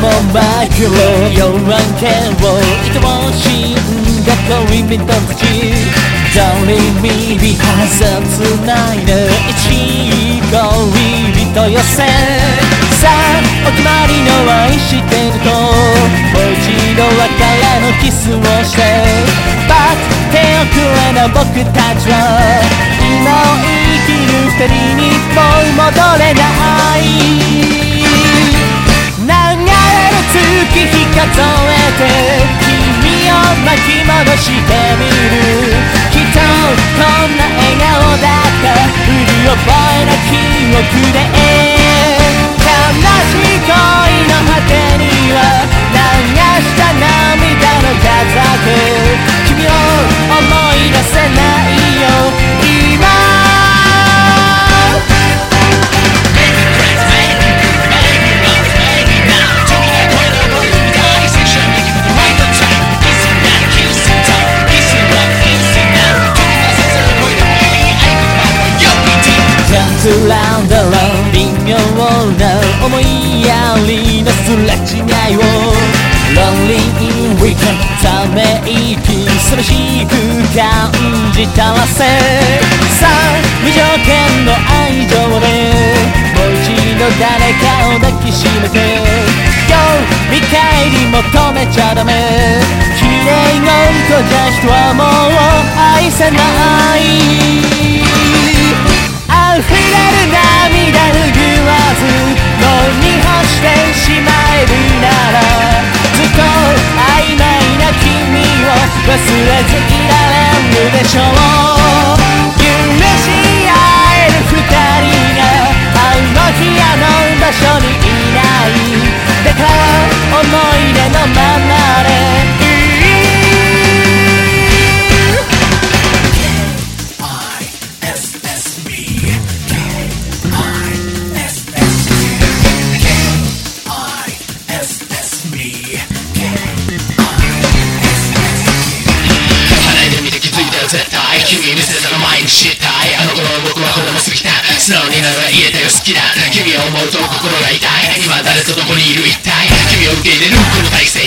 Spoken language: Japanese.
もまくろ夜明けを愛おしいんだ恋人たち誰にリハさつないで一恋人寄せさあお決まりの愛してるともう一度別れのキスをしてバッ手遅れな僕たちは今を生きる二人にもう戻れない。数えて君を巻き戻してみる。いやりのすれ違いをロンリーウィークため息寂しく感じたらせ。さあ無条件の愛情でもう一度誰かを抱きしめて。Yo 見返り求めちゃダメ。綺麗事じゃ人はもう愛せない。溢れる涙拭わずずいられるでしょう。絶対君見せたの毎日。失態あの頃僕は子供すぎた素直になら言えたよ好きだ。君を思うと心が痛い。今誰とどこにいる一体。君を受け入れるこの体制。